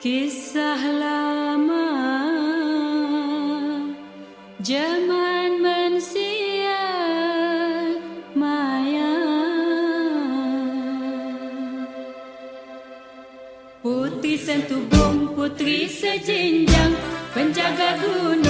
Kisah lama Zaman mensia maya. Putri sentuh bom putri sejenjang Penjaga gunung